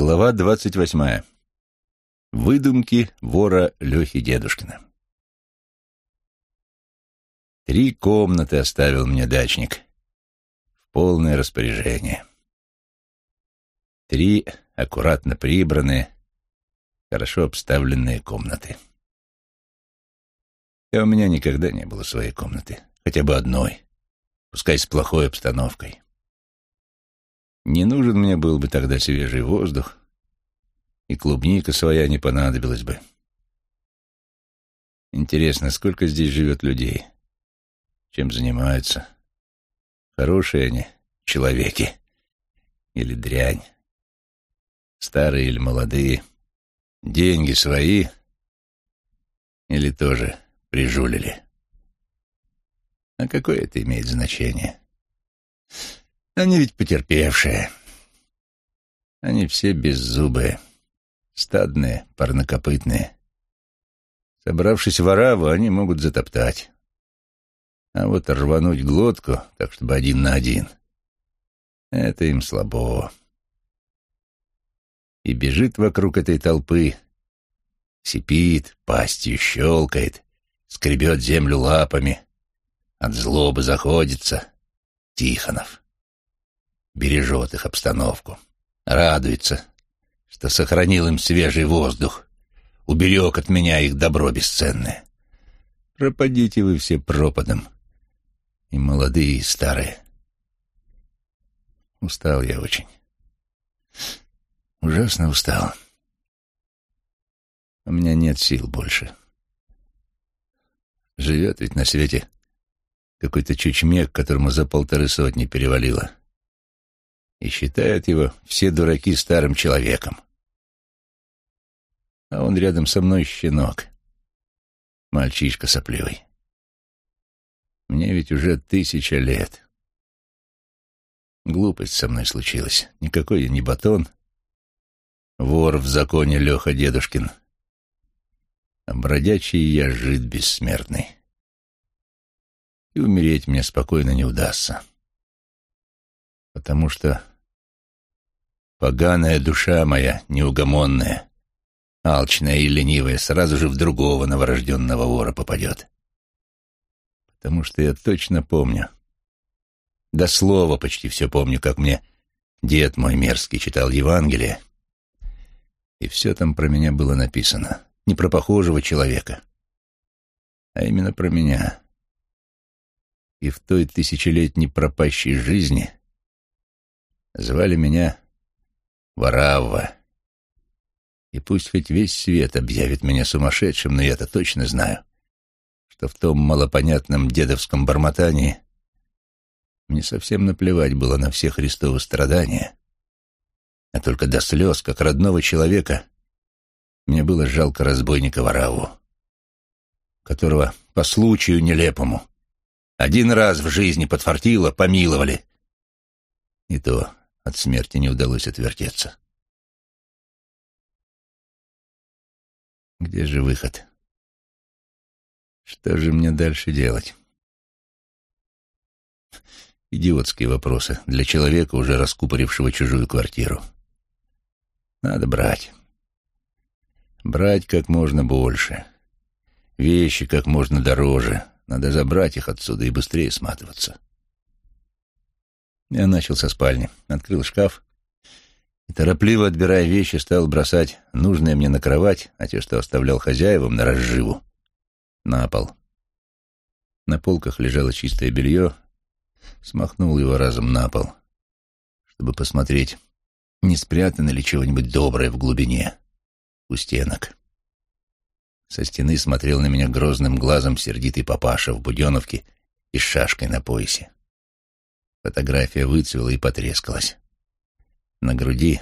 Глава двадцать восьмая. Выдумки вора Лехи Дедушкина. Три комнаты оставил мне дачник в полное распоряжение. Три аккуратно прибранные, хорошо обставленные комнаты. И у меня никогда не было своей комнаты, хотя бы одной, пускай с плохой обстановкой. Не нужен мне был бы тогда свежий воздух, и клубника своя не понадобилась бы. Интересно, сколько здесь живет людей? Чем занимаются? Хорошие они, человеки, или дрянь? Старые или молодые? Деньги свои или тоже прижулили? А какое это имеет значение? Они ведь потерпевшие. Они все беззубые, стадные, парнокопытные. Собравшись в ораву, они могут затоптать. А вот рвануть глотку, так чтобы один на один, это им слабо. И бежит вокруг этой толпы, сипит, пастью щелкает, скребет землю лапами, от злобы заходится Тихонов бережет их обстановку, радуется, что сохранил им свежий воздух, уберег от меня их добро бесценное. Пропадите вы все пропадом, и молодые, и старые. Устал я очень. Ужасно устал. У меня нет сил больше. Живет ведь на свете какой-то чучмек, которому за полторы сотни перевалило и считают его все дураки старым человеком. А он рядом со мной щенок, мальчишка сопливый. Мне ведь уже тысяча лет. Глупость со мной случилась. Никакой я не батон. Вор в законе Леха Дедушкин. А бродячий я жид бессмертный. И умереть мне спокойно не удастся потому что поганая душа моя, неугомонная, алчная и ленивая, сразу же в другого новорожденного вора попадет. Потому что я точно помню, до слова почти все помню, как мне дед мой мерзкий читал Евангелие, и все там про меня было написано. Не про похожего человека, а именно про меня. И в той тысячелетней пропащей жизни Звали меня Варавва. И пусть хоть весь свет объявит меня сумасшедшим, но я-то точно знаю, что в том малопонятном дедовском бормотании мне совсем наплевать было на все Христовы страдания, а только до слез, как родного человека, мне было жалко разбойника Вараву, которого по случаю нелепому один раз в жизни подфартило, помиловали. И то от смерти не удалось отвертеться. Где же выход? Что же мне дальше делать? Идиотские вопросы для человека, уже раскупорившего чужую квартиру. Надо брать. Брать как можно больше. Вещи как можно дороже. Надо забрать их отсюда и быстрее сматываться. Я начал со спальни, открыл шкаф и, торопливо отбирая вещи, стал бросать нужное мне на кровать, а те, что оставлял хозяевам на разживу, на пол. На полках лежало чистое белье, смахнул его разом на пол, чтобы посмотреть, не спрятано ли чего-нибудь доброе в глубине, у стенок. Со стены смотрел на меня грозным глазом сердитый папаша в буденовке и с шашкой на поясе. Фотография выцвела и потрескалась. На груди,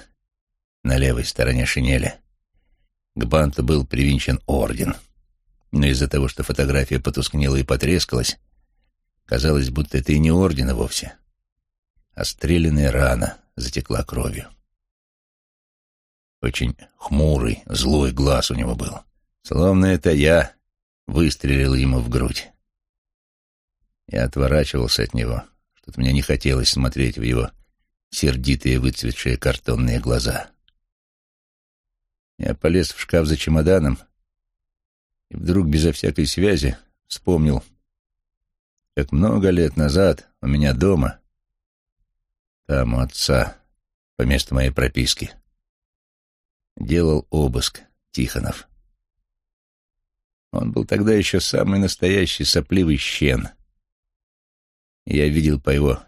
на левой стороне шинели, к банту был привинчен орден. Но из-за того, что фотография потускнела и потрескалась, казалось, будто это и не орден вовсе, а стрелянная рана затекла кровью. Очень хмурый, злой глаз у него был. Словно это я выстрелил ему в грудь. Я отворачивался от него, Тут мне не хотелось смотреть в его сердитые выцветшие картонные глаза. Я полез в шкаф за чемоданом и вдруг безо всякой связи вспомнил, как много лет назад у меня дома, там у отца, по месту моей прописки, делал обыск Тихонов. Он был тогда еще самый настоящий сопливый щен. Я видел по его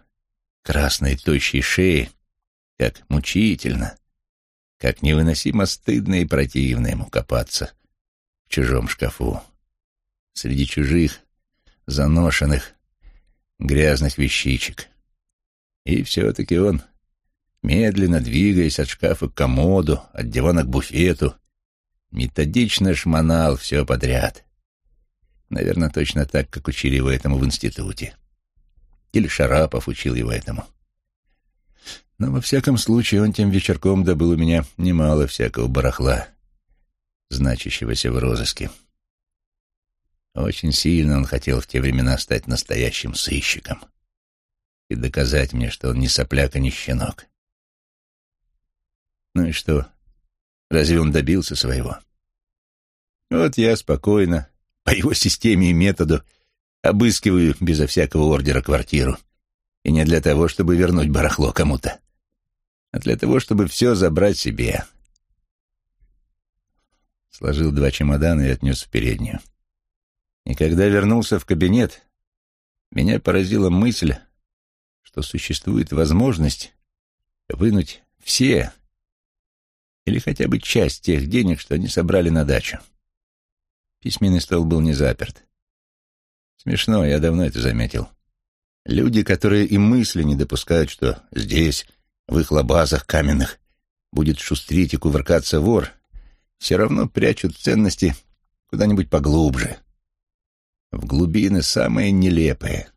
красной тощей шее, как мучительно, как невыносимо стыдно и противно ему копаться в чужом шкафу, среди чужих, заношенных, грязных вещичек. И все-таки он, медленно двигаясь от шкафа к комоду, от дивана к буфету, методично шмонал все подряд. Наверное, точно так, как учили его этому в институте. Или Шарапов учил его этому. Но во всяком случае он тем вечерком добыл у меня немало всякого барахла, значащегося в розыске. Очень сильно он хотел в те времена стать настоящим сыщиком и доказать мне, что он не сопляк и не щенок. Ну и что? Разве он добился своего? Вот я спокойно, по его системе и методу, обыскиваю безо всякого ордера квартиру. И не для того, чтобы вернуть барахло кому-то, а для того, чтобы все забрать себе. Сложил два чемодана и отнес в переднюю. И когда вернулся в кабинет, меня поразила мысль, что существует возможность вынуть все или хотя бы часть тех денег, что они собрали на дачу. Письменный стол был не заперт. Смешно, я давно это заметил. Люди, которые и мысли не допускают, что здесь, в их лабазах каменных, будет шустрить и кувыркаться вор, все равно прячут ценности куда-нибудь поглубже. В глубины самые нелепые.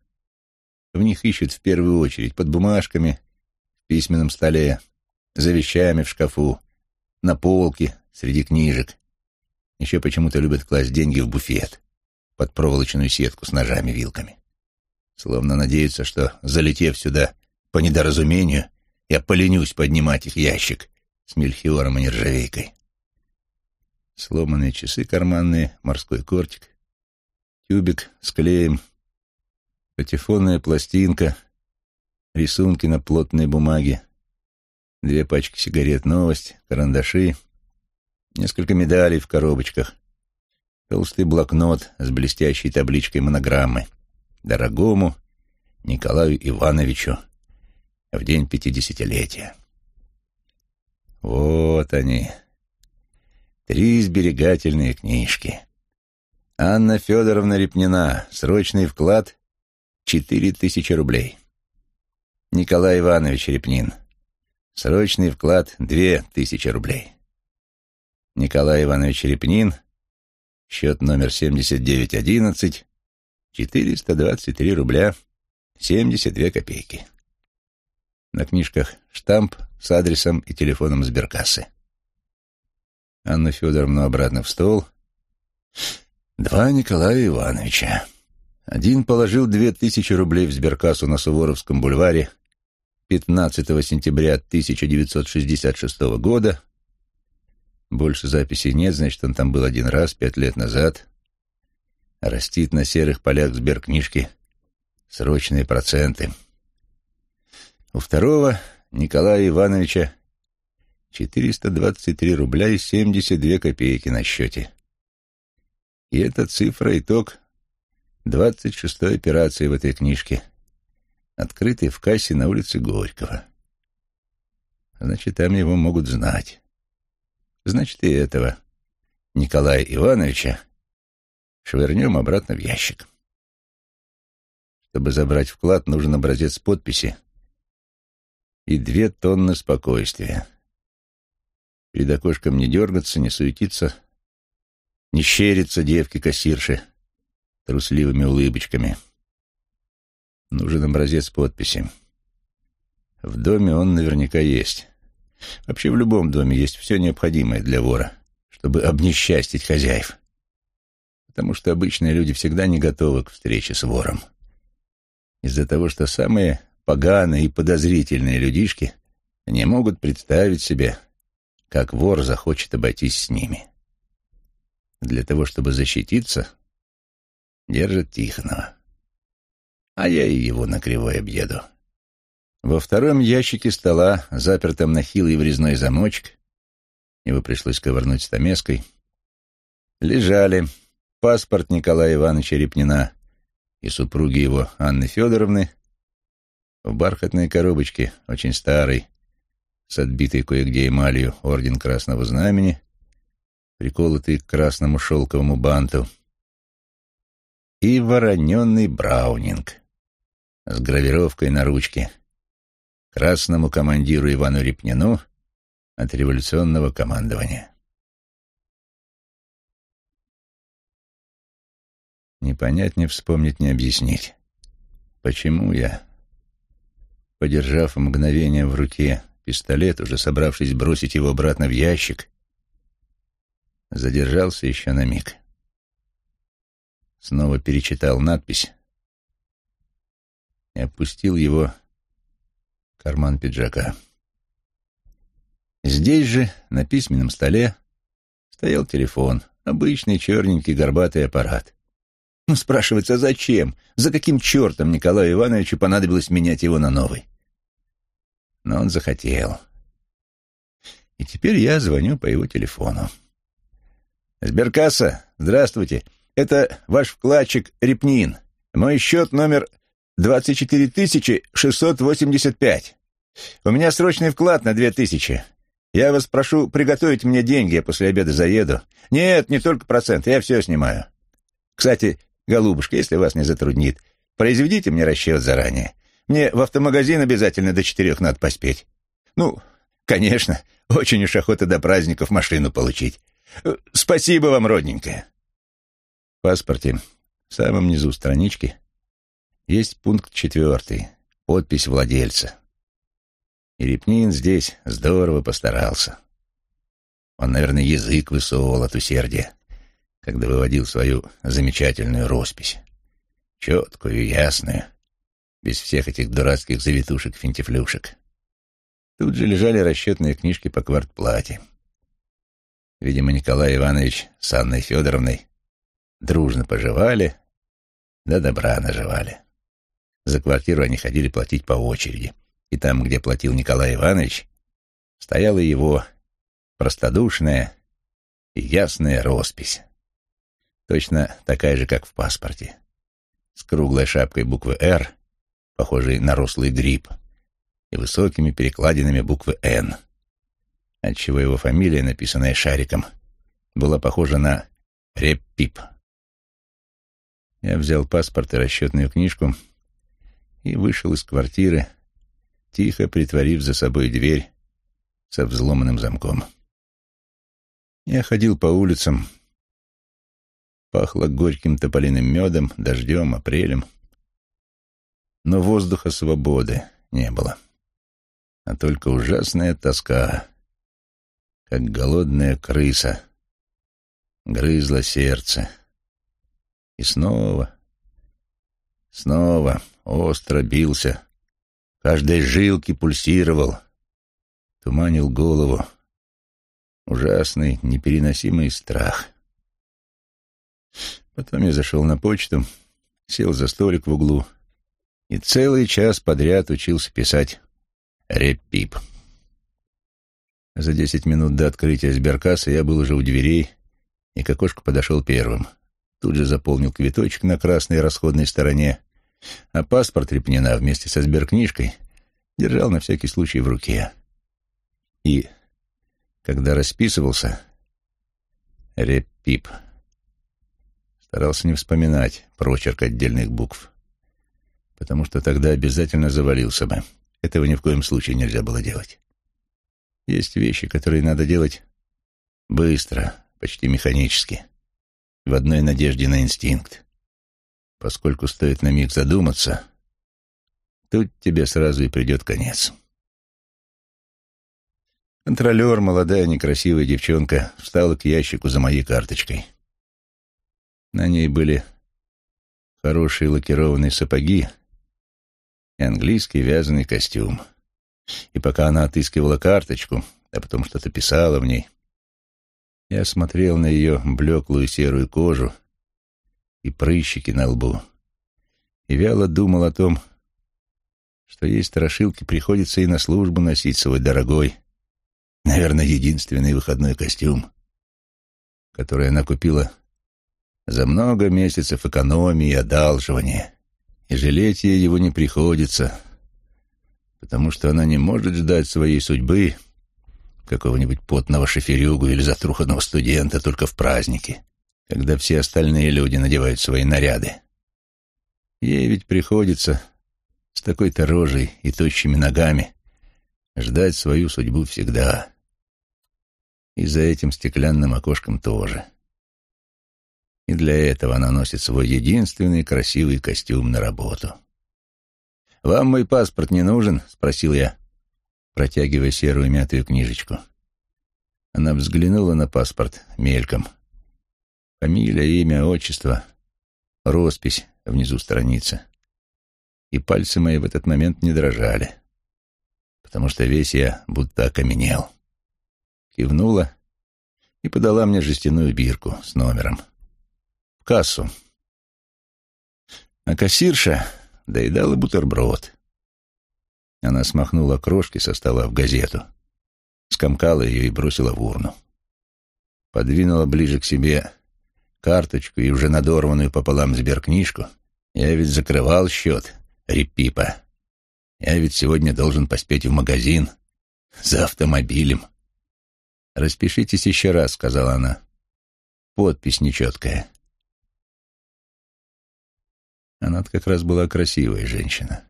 В них ищут в первую очередь под бумажками, в письменном столе, за вещами в шкафу, на полке, среди книжек. Еще почему-то любят класть деньги в буфет, под проволочную сетку с ножами-вилками. Словно надеются, что, залетев сюда по недоразумению, я поленюсь поднимать их ящик с мельхиором и нержавейкой. Сломанные часы карманные, морской кортик, тюбик с клеем, патефонная пластинка, рисунки на плотной бумаге, две пачки сигарет «Новость», карандаши, несколько медалей в коробочках, толстый блокнот с блестящей табличкой монограммы «Дорогому Николаю Ивановичу в день пятидесятилетия». Вот они, три сберегательные книжки. Анна Федоровна Репнина, срочный вклад — четыре тысячи рублей. Николай Иванович Репнин, срочный вклад — две тысячи рублей. Николай Иванович Репнин, счет номер 7911, 423 рубля 72 копейки. На книжках штамп с адресом и телефоном сберкассы. Анну Федоровну обратно в стол. Два Николая Ивановича. Один положил две тысячи рублей в сберкассу на Суворовском бульваре 15 сентября 1966 года, больше записей нет, значит, он там был один раз, пять лет назад. Растит на серых полях сберкнижки срочные проценты. У второго, Николая Ивановича, 423 рубля и 72 копейки на счете. И эта цифра — итог 26-й операции в этой книжке, открытой в кассе на улице Горького. Значит, там его могут знать. Значит, и этого Николая Ивановича швырнем обратно в ящик. Чтобы забрать вклад, нужен образец подписи и две тонны спокойствия. Перед окошком не дергаться, не суетиться, не щериться девки-кассирши трусливыми улыбочками. Нужен образец подписи. В доме он наверняка есть. Вообще в любом доме есть все необходимое для вора, чтобы обнесчастить хозяев. Потому что обычные люди всегда не готовы к встрече с вором. Из-за того, что самые поганые и подозрительные людишки не могут представить себе, как вор захочет обойтись с ними. Для того, чтобы защититься, держит Тихонова. А я и его на кривой объеду. Во втором ящике стола, запертом на хилый врезной замочек, его пришлось ковырнуть стамеской, лежали паспорт Николая Ивановича Репнина и супруги его Анны Федоровны в бархатной коробочке, очень старой, с отбитой кое-где эмалью орден Красного Знамени, приколотый к красному шелковому банту, и вороненный браунинг с гравировкой на ручке красному командиру Ивану Репнину от революционного командования. Не понять, не вспомнить, не объяснить. Почему я, подержав мгновение в руке пистолет, уже собравшись бросить его обратно в ящик, задержался еще на миг. Снова перечитал надпись и опустил его карман пиджака. Здесь же, на письменном столе, стоял телефон, обычный черненький горбатый аппарат. Ну, спрашивается, зачем? За каким чертом Николаю Ивановичу понадобилось менять его на новый? Но он захотел. И теперь я звоню по его телефону. «Сберкасса, здравствуйте. Это ваш вкладчик Репнин. Мой счет номер 24685. У меня срочный вклад на 2000. Я вас прошу приготовить мне деньги, я после обеда заеду. Нет, не только процент, я все снимаю. Кстати, голубушка, если вас не затруднит, произведите мне расчет заранее. Мне в автомагазин обязательно до четырех надо поспеть. Ну, конечно, очень уж охота до праздников машину получить. Спасибо вам, родненькая. В паспорте, в самом низу странички, есть пункт четвертый, подпись владельца. И Репнин здесь здорово постарался. Он, наверное, язык высовывал от усердия, когда выводил свою замечательную роспись. Четкую, ясную, без всех этих дурацких завитушек-финтифлюшек. Тут же лежали расчетные книжки по квартплате. Видимо, Николай Иванович с Анной Федоровной дружно поживали, да добра наживали. За квартиру они ходили платить по очереди. И там, где платил Николай Иванович, стояла его простодушная и ясная роспись. Точно такая же, как в паспорте. С круглой шапкой буквы «Р», похожей на рослый гриб, и высокими перекладинами буквы «Н», отчего его фамилия, написанная шариком, была похожа на «Реппип». Я взял паспорт и расчетную книжку и вышел из квартиры, тихо притворив за собой дверь со взломанным замком. Я ходил по улицам, пахло горьким тополиным медом, дождем, апрелем, но воздуха свободы не было, а только ужасная тоска, как голодная крыса, грызла сердце. И снова, снова остро бился, каждой жилке пульсировал, туманил голову. Ужасный, непереносимый страх. Потом я зашел на почту, сел за столик в углу и целый час подряд учился писать «Репип». За десять минут до открытия сберкассы я был уже у дверей, и к окошку подошел первым. Тут же заполнил квиточек на красной расходной стороне а паспорт Репнина вместе со сберкнижкой держал на всякий случай в руке. И, когда расписывался, Реппип старался не вспоминать прочерк отдельных букв, потому что тогда обязательно завалился бы. Этого ни в коем случае нельзя было делать. Есть вещи, которые надо делать быстро, почти механически, в одной надежде на инстинкт поскольку стоит на миг задуматься, тут тебе сразу и придет конец. Контролер, молодая некрасивая девчонка, встала к ящику за моей карточкой. На ней были хорошие лакированные сапоги и английский вязаный костюм. И пока она отыскивала карточку, а потом что-то писала в ней. Я смотрел на ее блеклую серую кожу и прыщики на лбу и вяло думал о том, что ей страшилки приходится и на службу носить свой дорогой, наверное, единственный выходной костюм, который она купила за много месяцев экономии и одалживания, и жалеть ей его не приходится, потому что она не может ждать своей судьбы какого-нибудь потного шоферюгу или затруханного студента только в праздники, когда все остальные люди надевают свои наряды. Ей ведь приходится с такой-то рожей и тощими ногами ждать свою судьбу всегда. И за этим стеклянным окошком тоже. И для этого она носит свой единственный красивый костюм на работу. «Вам мой паспорт не нужен?» — спросил я, протягивая серую мятую книжечку. Она взглянула на паспорт мельком. Фамилия, имя, отчество, роспись внизу страницы. И пальцы мои в этот момент не дрожали, потому что весь я будто окаменел. Кивнула и подала мне жестяную бирку с номером. В кассу. А кассирша доедала бутерброд. Она смахнула крошки со стола в газету, скомкала ее и бросила в урну. Подвинула ближе к себе карточку и уже надорванную пополам сберкнижку. Я ведь закрывал счет, репипа. Я ведь сегодня должен поспеть в магазин за автомобилем. «Распишитесь еще раз», — сказала она. «Подпись нечеткая». Она как раз была красивая женщина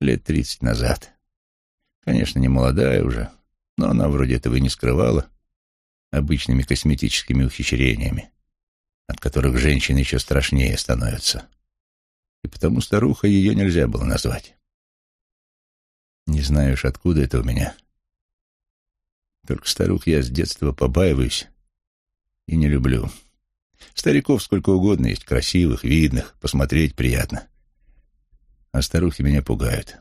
лет тридцать назад. Конечно, не молодая уже, но она вроде этого и не скрывала обычными косметическими ухищрениями, от которых женщины еще страшнее становятся. И потому старуха ее нельзя было назвать. Не знаю уж, откуда это у меня. Только старух я с детства побаиваюсь и не люблю. Стариков сколько угодно есть, красивых, видных, посмотреть приятно а старухи меня пугают.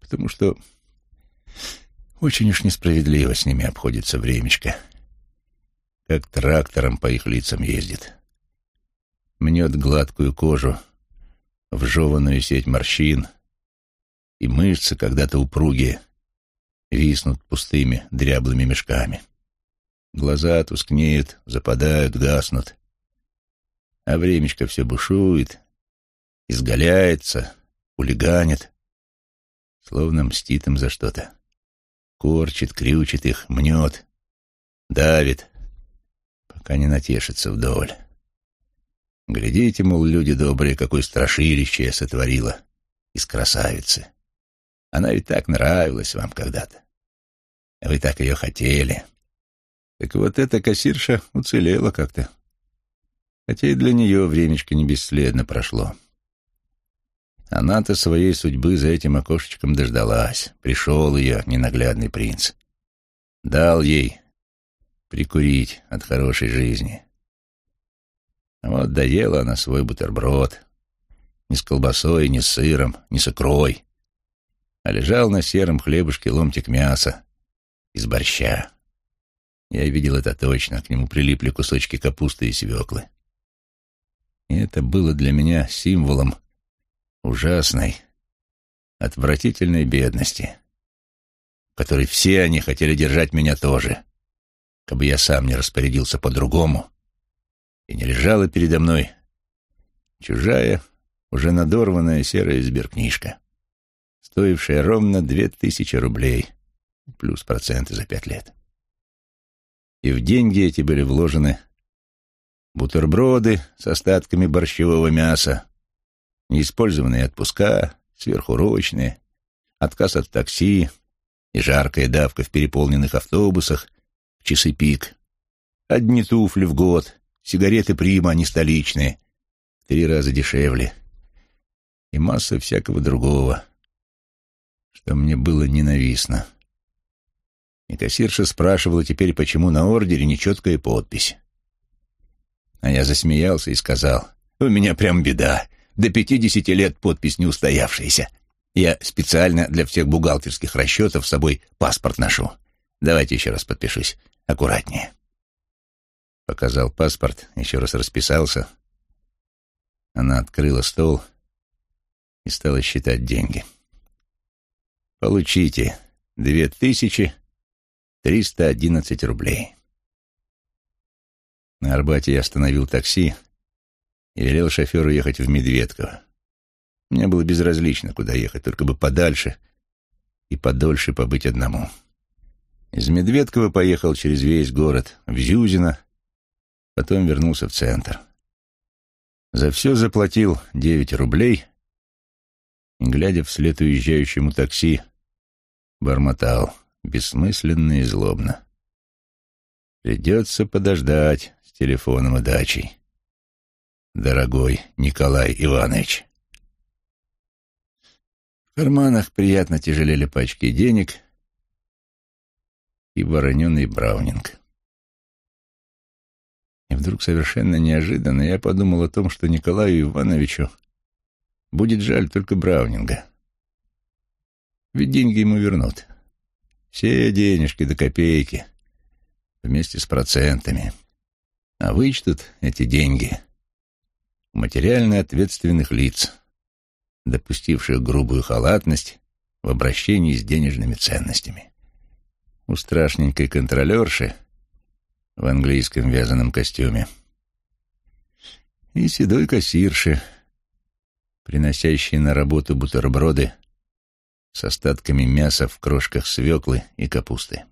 Потому что очень уж несправедливо с ними обходится времечко. Как трактором по их лицам ездит. Мнет гладкую кожу, вжеванную сеть морщин, и мышцы, когда-то упругие, виснут пустыми дряблыми мешками. Глаза тускнеют, западают, гаснут. А времечко все бушует, изгаляется, хулиганит, словно мстит им за что-то. Корчит, крючит их, мнет, давит, пока не натешится вдоволь. Глядите, мол, люди добрые, какое страшилище я сотворила из красавицы. Она ведь так нравилась вам когда-то. Вы так ее хотели. Так вот эта кассирша уцелела как-то. Хотя и для нее времечко не бесследно прошло. Она-то своей судьбы за этим окошечком дождалась. Пришел ее ненаглядный принц. Дал ей прикурить от хорошей жизни. Вот доела она свой бутерброд. Не с колбасой, не с сыром, не с икрой. А лежал на сером хлебушке ломтик мяса из борща. Я видел это точно, к нему прилипли кусочки капусты и свеклы. И это было для меня символом ужасной, отвратительной бедности, которой все они хотели держать меня тоже, бы я сам не распорядился по-другому, и не лежала передо мной чужая, уже надорванная серая сберкнижка, стоившая ровно две тысячи рублей, плюс проценты за пять лет. И в деньги эти были вложены бутерброды с остатками борщевого мяса, неиспользованные отпуска, сверхурочные, отказ от такси и жаркая давка в переполненных автобусах в часы пик, одни туфли в год, сигареты прима, не столичные, в три раза дешевле, и масса всякого другого, что мне было ненавистно. И кассирша спрашивала теперь, почему на ордере нечеткая подпись. А я засмеялся и сказал, «У меня прям беда. До пятидесяти лет подпись не устоявшаяся. Я специально для всех бухгалтерских расчетов с собой паспорт ношу. Давайте еще раз подпишусь. Аккуратнее. Показал паспорт, еще раз расписался. Она открыла стол и стала считать деньги. Получите две тысячи триста одиннадцать рублей. На Арбате я остановил такси и велел шоферу ехать в Медведково. Мне было безразлично, куда ехать, только бы подальше и подольше побыть одному. Из Медведкова поехал через весь город в Зюзино, потом вернулся в центр. За все заплатил девять рублей и, глядя вслед уезжающему такси, бормотал бессмысленно и злобно. Придется подождать с телефоном и дачей, дорогой Николай Иванович. В карманах приятно тяжелели пачки денег и вороненый браунинг. И вдруг совершенно неожиданно я подумал о том, что Николаю Ивановичу будет жаль только браунинга. Ведь деньги ему вернут. Все денежки до копейки, вместе с процентами. А вычтут эти деньги материально ответственных лиц — допустивших грубую халатность в обращении с денежными ценностями. У страшненькой контролерши в английском вязаном костюме и седой кассирши, приносящей на работу бутерброды с остатками мяса в крошках свеклы и капусты.